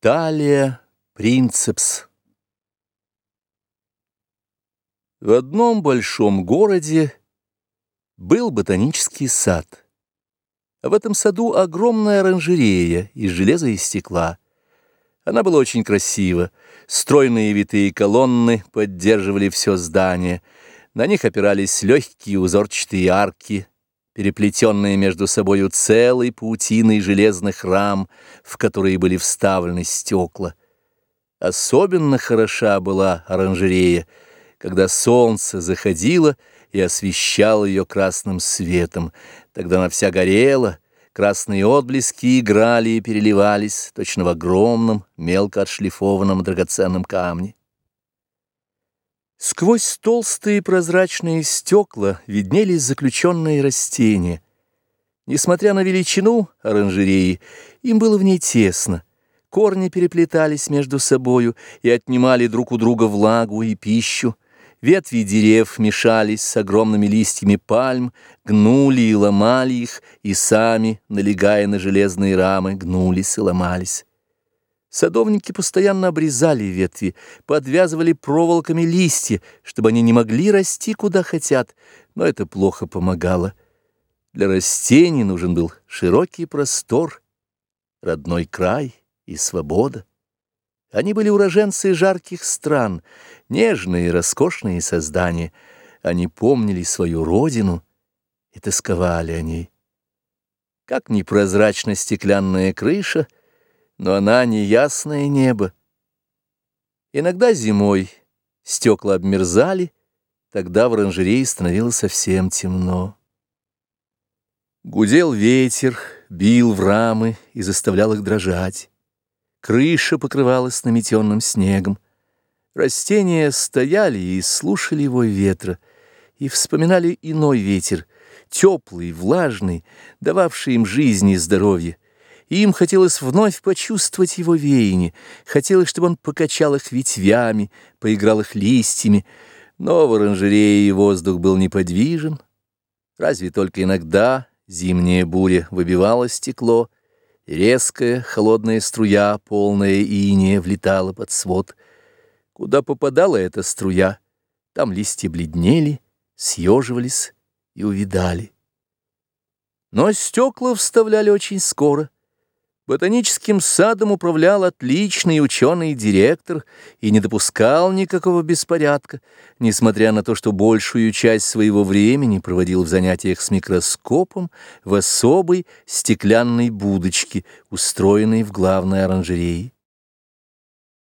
Талия Принцепс В одном большом городе был ботанический сад. в этом саду огромная оранжерея из железа и стекла. Она была очень красива. Стройные витые колонны поддерживали все здание. На них опирались легкие узорчатые арки, переплетенные между собою целой паутиной железных рам, в которые были вставлены стекла. Особенно хороша была оранжерея, когда солнце заходило и освещало ее красным светом. Тогда она вся горела, красные отблески играли и переливались, точно в огромном, мелко отшлифованном драгоценном камне. Сквозь толстые прозрачные стекла виднелись заключенные растения. Несмотря на величину оранжереи, им было в ней тесно. Корни переплетались между собою и отнимали друг у друга влагу и пищу. Ветви дерев мешались с огромными листьями пальм, гнули и ломали их, и сами, налегая на железные рамы, гнулись и ломались. Садовники постоянно обрезали ветви, подвязывали проволоками листья, чтобы они не могли расти куда хотят, но это плохо помогало. Для растений нужен был широкий простор, родной край и свобода. Они были уроженцы жарких стран, нежные, роскошные создания. Они помнили свою родину и тосковали о ней. Как непрозрачна стеклянная крыша — но она не ясное небо. Иногда зимой стекла обмерзали, тогда в оранжерее становилось совсем темно. Гудел ветер, бил в рамы и заставлял их дрожать. Крыша покрывалась наметенным снегом. Растения стояли и слушали его ветра, и вспоминали иной ветер, теплый, влажный, дававший им жизнь и здоровье, им хотелось вновь почувствовать его веяние, хотелось, чтобы он покачал их ветвями, поиграл их листьями, но в оранжерее воздух был неподвижен. Разве только иногда зимняя буря выбивала стекло, резкая холодная струя, полная иния, влетала под свод. Куда попадала эта струя, там листья бледнели, съеживались и увидали. Но стекла вставляли очень скоро — Ботаническим садом управлял отличный ученый-директор и не допускал никакого беспорядка, несмотря на то, что большую часть своего времени проводил в занятиях с микроскопом в особой стеклянной будочке, устроенной в главной оранжерее.